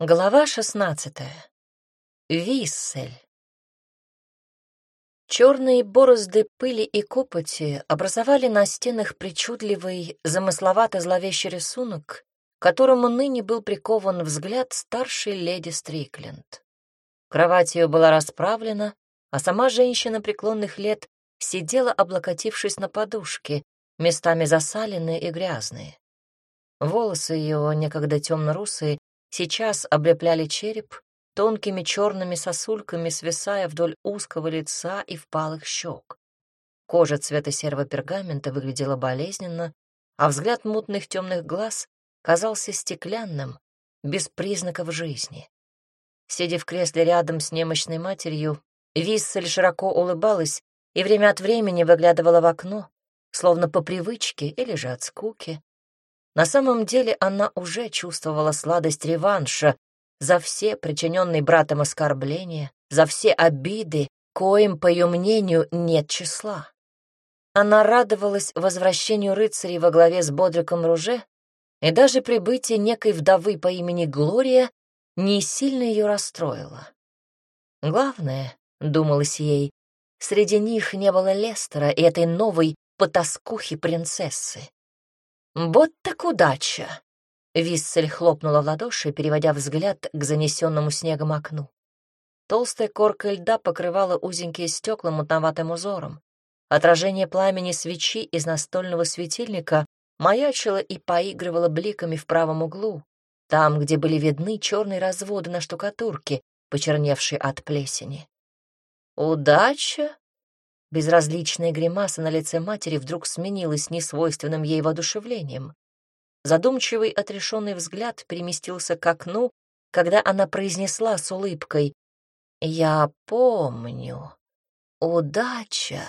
Глава шестнадцатая. Виссель. Черные борозды пыли и копоти образовали на стенах причудливый, замысловато-зловещий рисунок, которому ныне был прикован взгляд старшей леди Стрикленд. Кровать ее была расправлена, а сама женщина преклонных лет сидела, облокотившись на подушке, местами засаленные и грязные. Волосы ее, некогда темно-русые, сейчас облепляли череп, тонкими черными сосульками свисая вдоль узкого лица и впалых щек. Кожа цвета серого пергамента выглядела болезненно, а взгляд мутных темных глаз казался стеклянным, без признаков жизни. Сидя в кресле рядом с немощной матерью, Виссель широко улыбалась и время от времени выглядывала в окно, словно по привычке или же от скуки. На самом деле она уже чувствовала сладость реванша за все причиненные братом оскорбления, за все обиды, коим, по ее мнению, нет числа. Она радовалась возвращению рыцарей во главе с Бодриком Руже, и даже прибытие некой вдовы по имени Глория не сильно ее расстроило. Главное, — думалось ей, — среди них не было Лестера и этой новой потаскухи-принцессы. «Вот так удача!» Виссель хлопнула в ладоши, переводя взгляд к занесенному снегом окну. Толстая корка льда покрывала узенькие стекла мутноватым узором. Отражение пламени свечи из настольного светильника маячило и поигрывало бликами в правом углу, там, где были видны черные разводы на штукатурке, почерневшие от плесени. «Удача?» Безразличная гримаса на лице матери вдруг сменилась несвойственным ей воодушевлением. Задумчивый отрешенный взгляд переместился к окну, когда она произнесла с улыбкой «Я помню. Удача.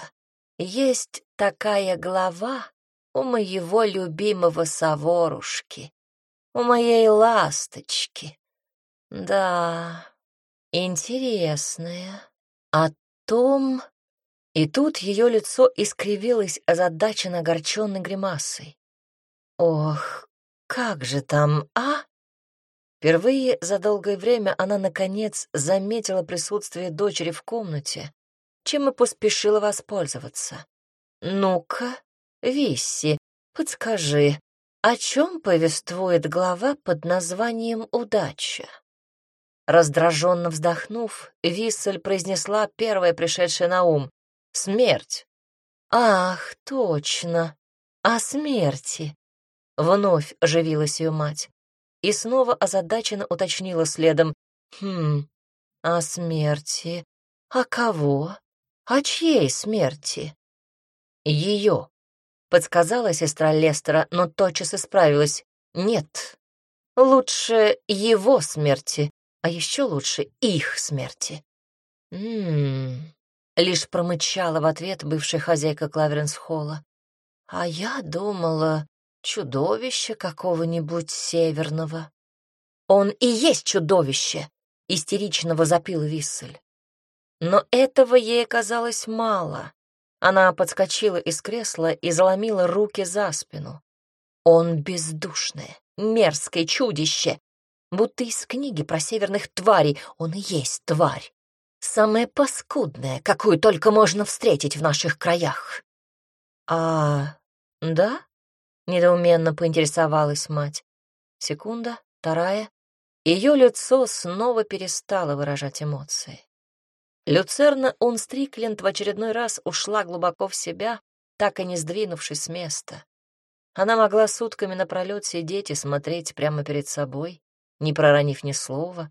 Есть такая глава у моего любимого Саворушки, у моей ласточки. Да, интересная. О том, и тут ее лицо искривилось озадаченно огорченной гримасой. «Ох, как же там, а?» Впервые за долгое время она, наконец, заметила присутствие дочери в комнате, чем и поспешила воспользоваться. «Ну-ка, Висси, подскажи, о чем повествует глава под названием «Удача»?» Раздраженно вздохнув, Виссель произнесла первое пришедшее на ум. Смерть. Ах, точно. О смерти. Вновь оживилась ее мать. И снова озадаченно уточнила следом. Хм, о смерти. А кого? О чьей смерти? Ее. Подсказала сестра Лестера, но тотчас исправилась. Нет, лучше его смерти, а еще лучше их смерти. Ммм, Лишь промычала в ответ бывшая хозяйка Клаверенс-холла. А я думала, чудовище какого-нибудь северного. Он и есть чудовище, истерично возопил Виссель. Но этого ей оказалось мало. Она подскочила из кресла и заломила руки за спину. Он бездушное, мерзкое чудище, будто из книги про северных тварей он и есть тварь. Самое паскудное, какую только можно встретить в наших краях. А, да? Недоуменно поинтересовалась мать. Секунда, вторая. Ее лицо снова перестало выражать эмоции. Люцерна Унстрикленд в очередной раз ушла глубоко в себя, так и не сдвинувшись с места. Она могла сутками напролет сидеть и смотреть прямо перед собой, не проронив ни слова.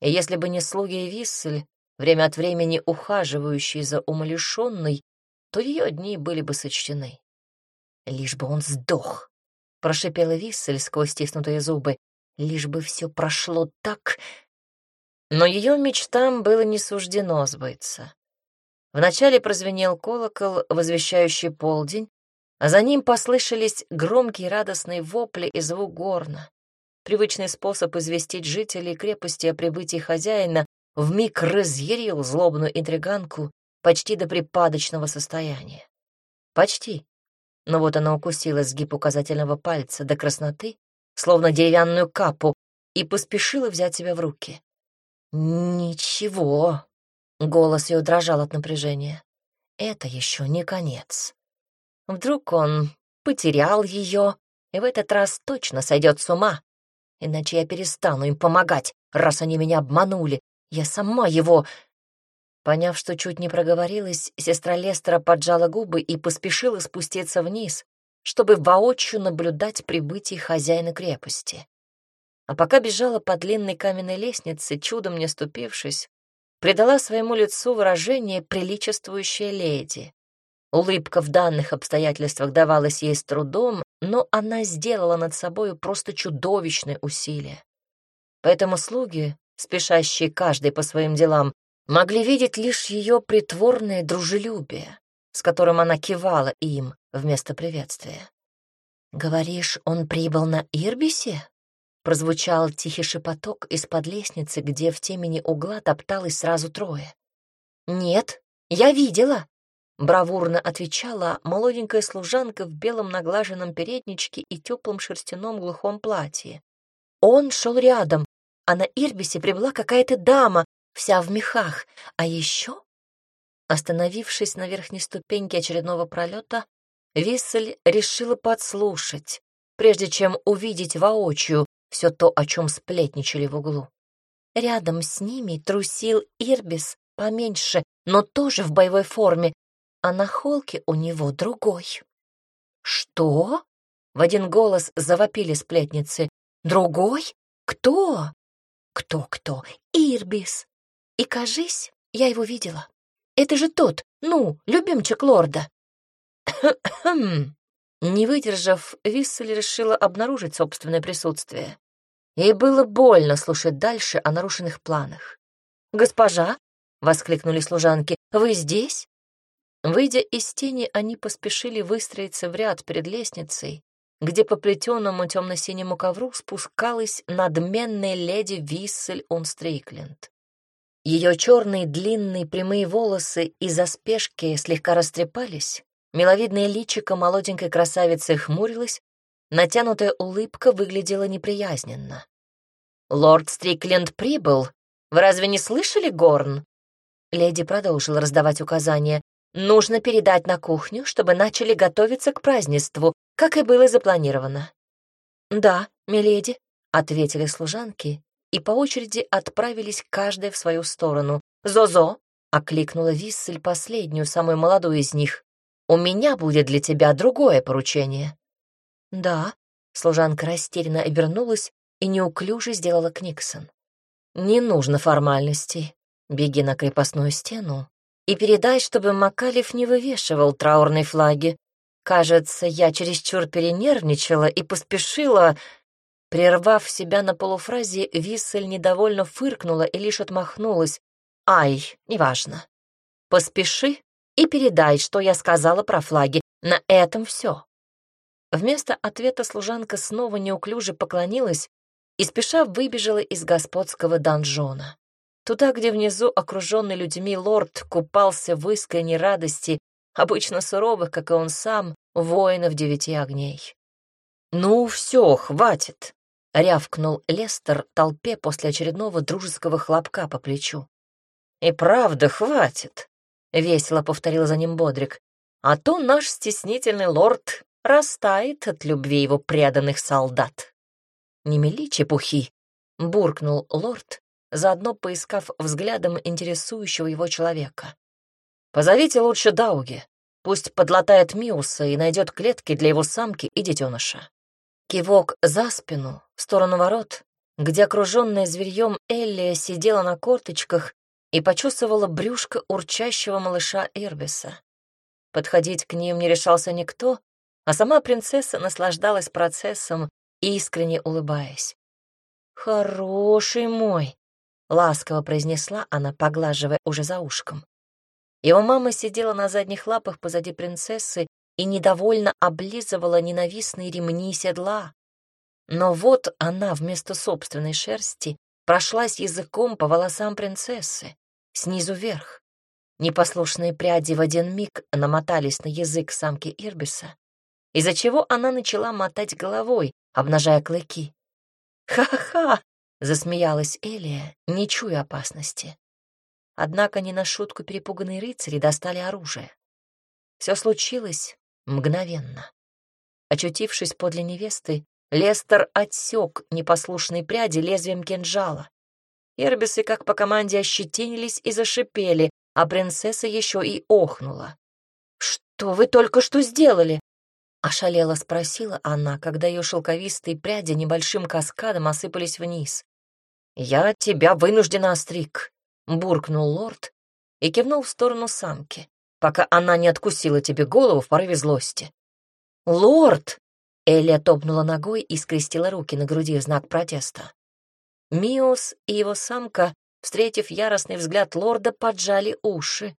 И если бы не слуги Виссель, время от времени ухаживающей за умалишенной, то ее дни были бы сочтены. «Лишь бы он сдох!» — прошипела Виссель сквозь стиснутые зубы. «Лишь бы все прошло так...» Но ее мечтам было не суждено сбыться. Вначале прозвенел колокол, возвещающий полдень, а за ним послышались громкие радостные вопли и звук горна. Привычный способ известить жителей крепости о прибытии хозяина, вмиг разъярил злобную интриганку почти до припадочного состояния. Почти. Но вот она укусила сгиб указательного пальца до красноты, словно деревянную капу, и поспешила взять себя в руки. «Ничего», — голос ее дрожал от напряжения, — «это еще не конец. Вдруг он потерял ее и в этот раз точно сойдет с ума, иначе я перестану им помогать, раз они меня обманули. Я сама его...» Поняв, что чуть не проговорилась, сестра Лестера поджала губы и поспешила спуститься вниз, чтобы воочию наблюдать прибытие хозяина крепости. А пока бежала по длинной каменной лестнице, чудом не ступившись, придала своему лицу выражение, приличествующее леди. Улыбка в данных обстоятельствах давалась ей с трудом, но она сделала над собой просто чудовищное усилие. Поэтому слуги, спешащие каждый по своим делам, могли видеть лишь ее притворное дружелюбие, с которым она кивала им вместо приветствия. «Говоришь, он прибыл на Ирбисе?» Прозвучал тихий шепоток из-под лестницы, где в темени угла топталось сразу трое. «Нет, я видела», — бравурно отвечала молоденькая служанка в белом наглаженном передничке и теплом шерстяном глухом платье. Он шел рядом, а на Ирбисе прибыла какая-то дама вся в мехах. А еще, остановившись на верхней ступеньке очередного пролета, Виссель решила подслушать, прежде чем увидеть воочию все то, о чем сплетничали в углу. Рядом с ними трусил Ирбис поменьше, но тоже в боевой форме, а на холке у него другой. «Что?» — в один голос завопили сплетницы. «Другой? Кто?» «Кто-кто? Ирбис! И, кажись, я его видела. Это же тот, ну, любимчик лорда. Не выдержав, Виссель решила обнаружить собственное присутствие. Ей было больно слушать дальше о нарушенных планах. «Госпожа!» — воскликнули служанки. «Вы здесь?» Выйдя из тени, они поспешили выстроиться в ряд перед лестницей, где по плетеному темно-синему ковру спускалась надменная леди Виссель Унстрейкленд. Ее черные длинные прямые волосы из-за спешки слегка растрепались, миловидное личико молоденькой красавицы хмурилось, натянутая улыбка выглядела неприязненно. «Лорд Стрикленд прибыл. Вы разве не слышали, Горн?» Леди продолжила раздавать указания. «Нужно передать на кухню, чтобы начали готовиться к празднеству, как и было запланировано». «Да, миледи», — ответили служанки и по очереди отправились каждая в свою сторону. «Зозо!» — окликнула Виссель последнюю, самую молодую из них. «У меня будет для тебя другое поручение». «Да», — служанка растерянно обернулась и неуклюже сделала Книксон. «Не нужно формальностей. Беги на крепостную стену и передай, чтобы Макалев не вывешивал траурной флаги. Кажется, я чересчур перенервничала и поспешила, Прервав себя на полуфразе, Виссель недовольно фыркнула и лишь отмахнулась. «Ай, неважно. Поспеши и передай, что я сказала про флаги. На этом все». Вместо ответа служанка снова неуклюже поклонилась и спеша выбежала из господского донжона. Туда, где внизу, окруженный людьми, лорд купался в искренней радости, обычно суровых, как и он сам, воинов девяти огней. «Ну, все, хватит!» — рявкнул Лестер толпе после очередного дружеского хлопка по плечу. «И правда, хватит!» — весело повторил за ним Бодрик. «А то наш стеснительный лорд растает от любви его преданных солдат». «Не мели чепухи!» — буркнул лорд, заодно поискав взглядом интересующего его человека. «Позовите лучше Дауги, пусть подлатает Миуса и найдет клетки для его самки и детеныша». Кивок за спину, в сторону ворот, где окруженная зверьем Эллия сидела на корточках и почувствовала брюшко урчащего малыша Ирбиса. Подходить к ним не решался никто, а сама принцесса наслаждалась процессом, искренне улыбаясь. «Хороший мой!» — ласково произнесла она, поглаживая уже за ушком. Его мама сидела на задних лапах позади принцессы и недовольно облизывала ненавистные ремни седла. Но вот она вместо собственной шерсти прошлась языком по волосам принцессы, снизу вверх. Непослушные пряди в один миг намотались на язык самки Ирбиса, из-за чего она начала мотать головой, обнажая клыки. «Ха-ха!» — засмеялась Элия, не чуя опасности. Однако не на шутку перепуганные рыцари достали оружие. Все случилось мгновенно. Очутившись подле невесты, Лестер отсек непослушные пряди лезвием кинжала. Эрбисы, как по команде, ощетинились и зашипели, а принцесса еще и охнула. «Что вы только что сделали?» — ошалела спросила она, когда ее шелковистые пряди небольшим каскадом осыпались вниз. «Я тебя вынуждена остриг», — буркнул лорд и кивнул в сторону самки, пока она не откусила тебе голову в порыве злости. «Лорд!» — Элия топнула ногой и скрестила руки на груди в знак протеста. Миус и его самка, встретив яростный взгляд лорда, поджали уши,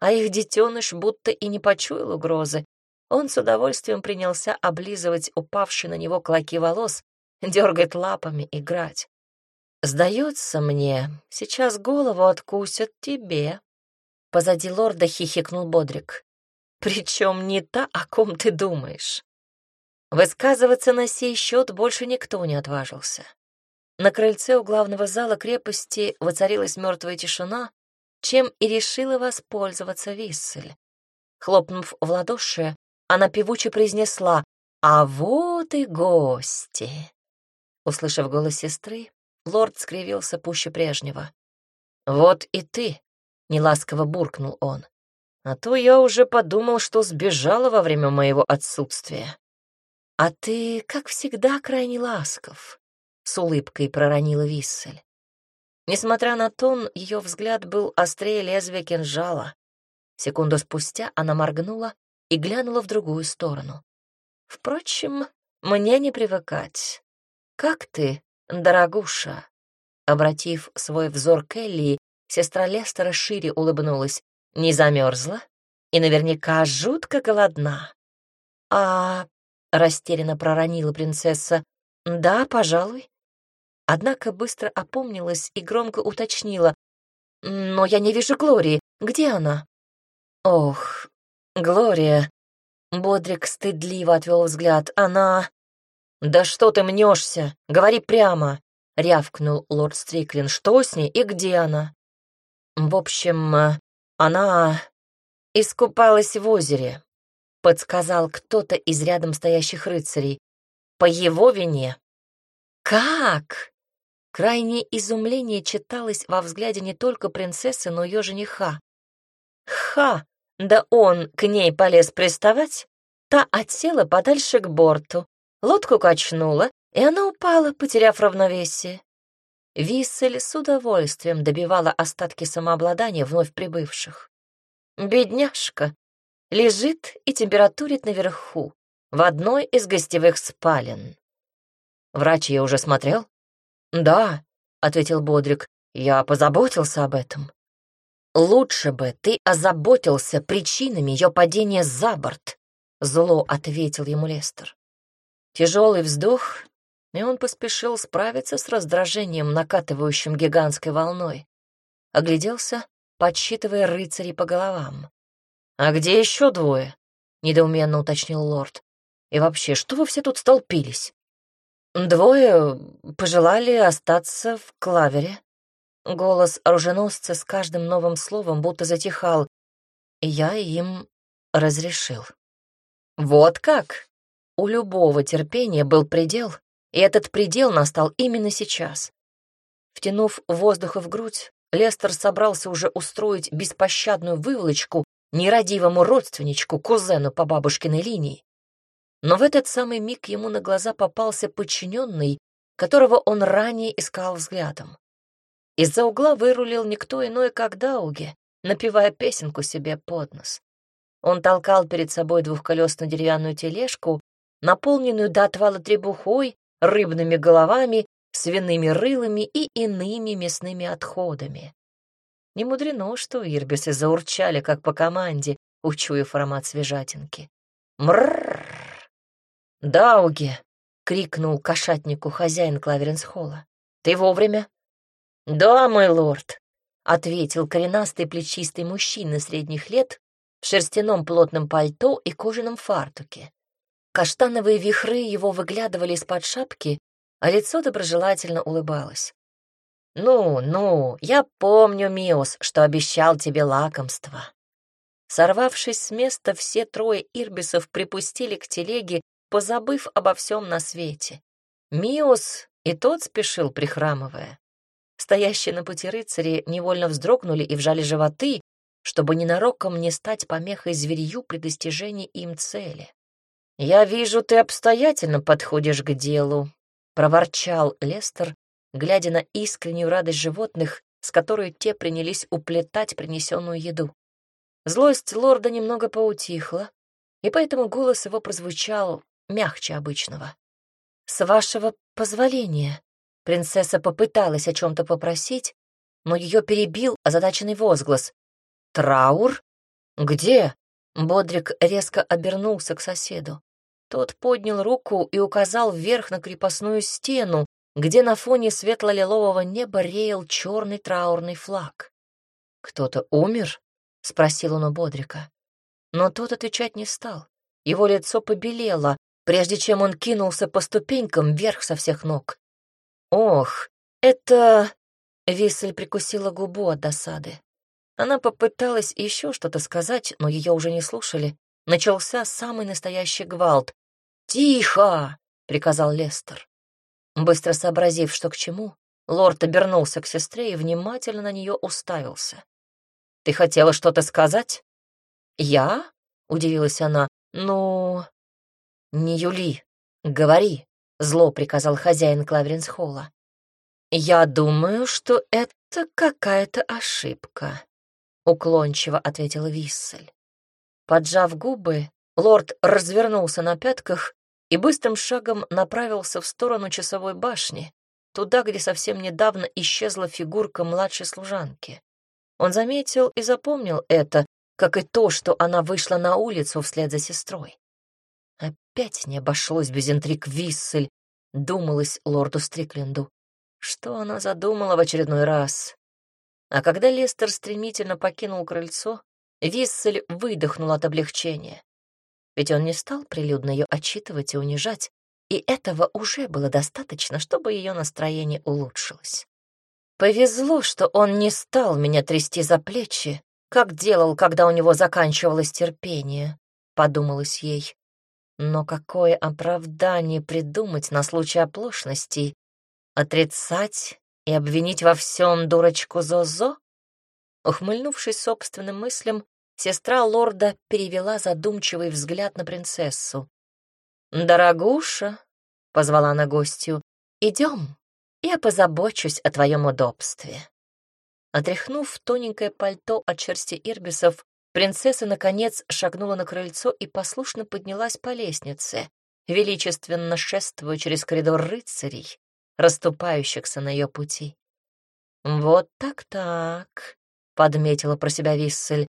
а их детеныш будто и не почуял угрозы. Он с удовольствием принялся облизывать упавшие на него клоки волос, дергать лапами, играть. «Сдается мне, сейчас голову откусят тебе». Позади лорда хихикнул Бодрик. «Причем не та, о ком ты думаешь». Высказываться на сей счет больше никто не отважился. На крыльце у главного зала крепости воцарилась мертвая тишина, чем и решила воспользоваться Виссель. Хлопнув в ладоши, она певуче произнесла «А вот и гости!» Услышав голос сестры, Лорд скривился пуще прежнего. «Вот и ты!» — неласково буркнул он. «А то я уже подумал, что сбежала во время моего отсутствия». «А ты, как всегда, крайне ласков», — с улыбкой проронила Виссель. Несмотря на тон, ее взгляд был острее лезвия кинжала. Секунду спустя она моргнула и глянула в другую сторону. «Впрочем, мне не привыкать. Как ты, «Дорогуша», — обратив свой взор к Элли, сестра Лестера шире улыбнулась, «не замерзла и наверняка жутко голодна». «А...» — растерянно проронила принцесса. «Да, пожалуй». Однако быстро опомнилась и громко уточнила. «Но я не вижу Глории. Где она?» «Ох, Глория...» Бодрик стыдливо отвел взгляд. «Она...» «Да что ты мнешься? Говори прямо!» — рявкнул лорд Стриклин. «Что с ней и где она?» «В общем, э, она искупалась в озере», — подсказал кто-то из рядом стоящих рыцарей. «По его вине». «Как?» Крайнее изумление читалось во взгляде не только принцессы, но и ее жениха. «Ха! Да он к ней полез приставать?» Та отсела подальше к борту, Лодку качнула, и она упала, потеряв равновесие. Виссель с удовольствием добивала остатки самообладания вновь прибывших. Бедняжка лежит и температурит наверху, в одной из гостевых спален. Врач я уже смотрел? Да, ответил Бодрик, я позаботился об этом. Лучше бы ты озаботился причинами ее падения за борт, зло ответил ему Лестер. Тяжелый вздох, и он поспешил справиться с раздражением, накатывающим гигантской волной. Огляделся, подсчитывая рыцарей по головам. «А где еще двое?» — недоуменно уточнил лорд. «И вообще, что вы все тут столпились?» «Двое пожелали остаться в клавере». Голос оруженосца с каждым новым словом будто затихал, и я им разрешил. «Вот как?» У любого терпения был предел, и этот предел настал именно сейчас. Втянув воздуха в грудь, Лестер собрался уже устроить беспощадную выволочку нерадивому родственничку, кузену по бабушкиной линии. Но в этот самый миг ему на глаза попался подчиненный, которого он ранее искал взглядом. Из-за угла вырулил никто иной, как Дауги, напевая песенку себе под нос. Он толкал перед собой двухколесную деревянную тележку, наполненную до отвала требухой, рыбными головами, свиными рылами и иными мясными отходами. Не мудрено, что ирбисы заурчали, как по команде, учуяв аромат свежатинки. «Мрррр!» «Дауги!» — крикнул кошатнику хозяин Клаверенсхолла. «Ты вовремя?» «Да, мой лорд», — ответил коренастый плечистый мужчина средних лет в шерстяном плотном пальто и кожаном фартуке. Каштановые вихры его выглядывали из-под шапки, а лицо доброжелательно улыбалось. «Ну, ну, я помню, Миос, что обещал тебе лакомство». Сорвавшись с места, все трое ирбисов припустили к телеге, позабыв обо всем на свете. Миос и тот спешил, прихрамывая. Стоящие на пути рыцари невольно вздрогнули и вжали животы, чтобы ненароком не стать помехой зверью при достижении им цели. «Я вижу, ты обстоятельно подходишь к делу», — проворчал Лестер, глядя на искреннюю радость животных, с которой те принялись уплетать принесенную еду. Злость лорда немного поутихла, и поэтому голос его прозвучал мягче обычного. «С вашего позволения», принцесса попыталась о чем-то попросить, но ее перебил озадаченный возглас. «Траур? Где?» Бодрик резко обернулся к соседу. Тот поднял руку и указал вверх на крепостную стену, где на фоне светло-лилового неба реял черный траурный флаг. «Кто-то умер?» — спросил он у Бодрика. Но тот отвечать не стал. Его лицо побелело, прежде чем он кинулся по ступенькам вверх со всех ног. «Ох, это...» — Висель прикусила губу от досады. Она попыталась еще что-то сказать, но ее уже не слушали. Начался самый настоящий гвалт. «Тихо!» — приказал Лестер. Быстро сообразив, что к чему, лорд обернулся к сестре и внимательно на нее уставился. «Ты хотела что-то сказать?» «Я?» — удивилась она. «Ну...» «Не Юли, говори», — зло приказал хозяин Клаверинсхолла. «Я думаю, что это какая-то ошибка», — уклончиво ответила Виссель. Поджав губы, лорд развернулся на пятках и быстрым шагом направился в сторону часовой башни, туда, где совсем недавно исчезла фигурка младшей служанки. Он заметил и запомнил это, как и то, что она вышла на улицу вслед за сестрой. Опять не обошлось без интриг Виссель, думалось лорду Стрикленду. Что она задумала в очередной раз? А когда Лестер стремительно покинул крыльцо, Виссель выдохнул от облегчения. Ведь он не стал прилюдно ее отчитывать и унижать, и этого уже было достаточно, чтобы ее настроение улучшилось. Повезло, что он не стал меня трясти за плечи, как делал, когда у него заканчивалось терпение, — подумалось ей. Но какое оправдание придумать на случай оплошности? Отрицать и обвинить во всем дурочку Зозо? Ухмыльнувшись собственным мыслям, Сестра лорда перевела задумчивый взгляд на принцессу. «Дорогуша», — позвала она гостью, — «идем, я позабочусь о твоем удобстве». Отряхнув тоненькое пальто от шерсти ирбисов, принцесса, наконец, шагнула на крыльцо и послушно поднялась по лестнице, величественно шествуя через коридор рыцарей, расступающихся на ее пути. «Вот так-так», — подметила про себя Виссель,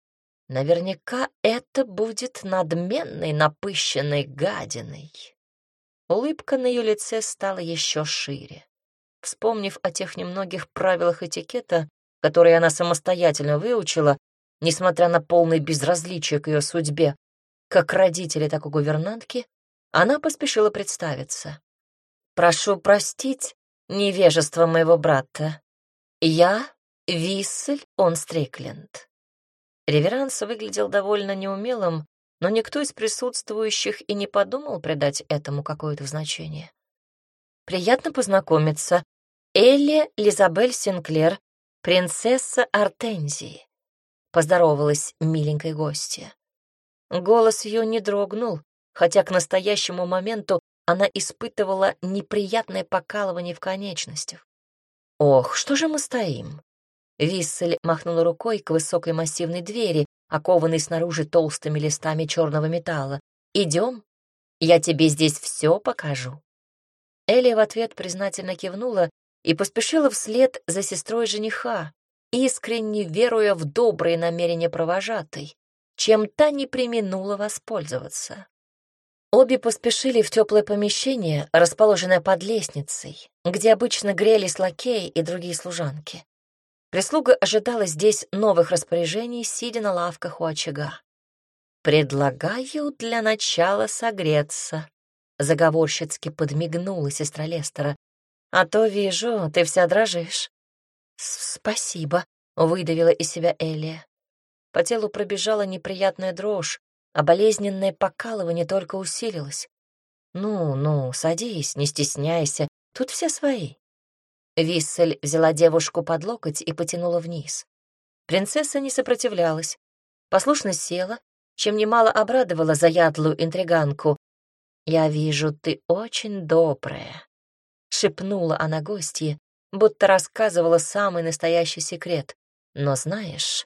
Наверняка это будет надменной, напыщенной гадиной. Улыбка на ее лице стала еще шире. Вспомнив о тех немногих правилах этикета, которые она самостоятельно выучила, несмотря на полное безразличие к ее судьбе, как родители, так и гувернантки, она поспешила представиться. «Прошу простить невежество моего брата. Я Виссель он Стрикленд. Реверанс выглядел довольно неумелым, но никто из присутствующих и не подумал придать этому какое-то значение. «Приятно познакомиться. Элли Лизабель Синклер, принцесса Артензии», — поздоровалась миленькой гостья. Голос ее не дрогнул, хотя к настоящему моменту она испытывала неприятное покалывание в конечностях. «Ох, что же мы стоим? Виссель махнула рукой к высокой массивной двери, окованной снаружи толстыми листами черного металла. «Идем, я тебе здесь все покажу». Элли в ответ признательно кивнула и поспешила вслед за сестрой жениха, искренне веруя в добрые намерения провожатой, чем та не применула воспользоваться. Обе поспешили в теплое помещение, расположенное под лестницей, где обычно грелись лакеи и другие служанки. Прислуга ожидала здесь новых распоряжений, сидя на лавках у очага. «Предлагаю для начала согреться», — заговорщицки подмигнула сестра Лестера. А то вижу, ты вся дрожишь». «Спасибо», — выдавила из себя Элия. По телу пробежала неприятная дрожь, а болезненное покалывание только усилилось. «Ну, ну, садись, не стесняйся, тут все свои». Виссель взяла девушку под локоть и потянула вниз. Принцесса не сопротивлялась, послушно села, чем немало обрадовала заядлую интриганку. «Я вижу, ты очень добрая», — шепнула она гостье, будто рассказывала самый настоящий секрет. «Но знаешь,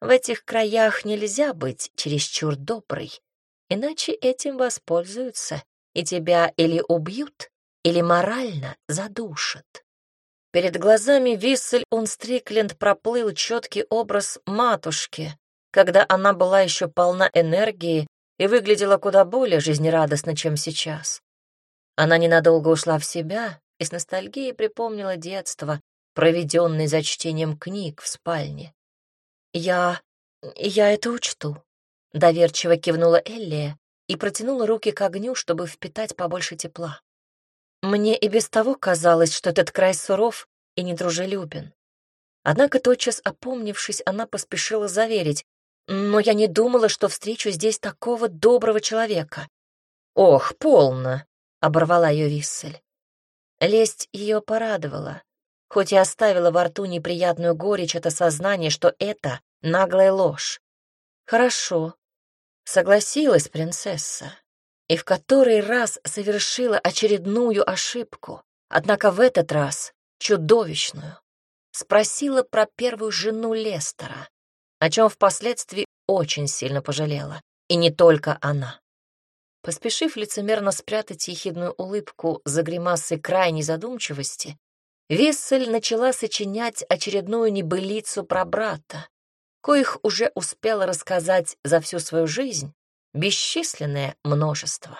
в этих краях нельзя быть чересчур доброй, иначе этим воспользуются, и тебя или убьют, или морально задушат». Перед глазами Виссель Унстрикленд проплыл четкий образ матушки, когда она была еще полна энергии и выглядела куда более жизнерадостно, чем сейчас. Она ненадолго ушла в себя и с ностальгией припомнила детство, проведенное за чтением книг в спальне. «Я... я это учту», — доверчиво кивнула Эллия и протянула руки к огню, чтобы впитать побольше тепла. Мне и без того казалось, что этот край суров и недружелюбен. Однако, тотчас опомнившись, она поспешила заверить, но я не думала, что встречу здесь такого доброго человека. «Ох, полно!» — оборвала ее Виссель. Лесть ее порадовала, хоть и оставила во рту неприятную горечь от осознания, что это наглая ложь. «Хорошо», — согласилась принцесса и в который раз совершила очередную ошибку, однако в этот раз чудовищную. Спросила про первую жену Лестера, о чем впоследствии очень сильно пожалела, и не только она. Поспешив лицемерно спрятать ехидную улыбку за гримасой крайней задумчивости, Вессель начала сочинять очередную небылицу про брата, коих уже успела рассказать за всю свою жизнь, бесчисленное множество.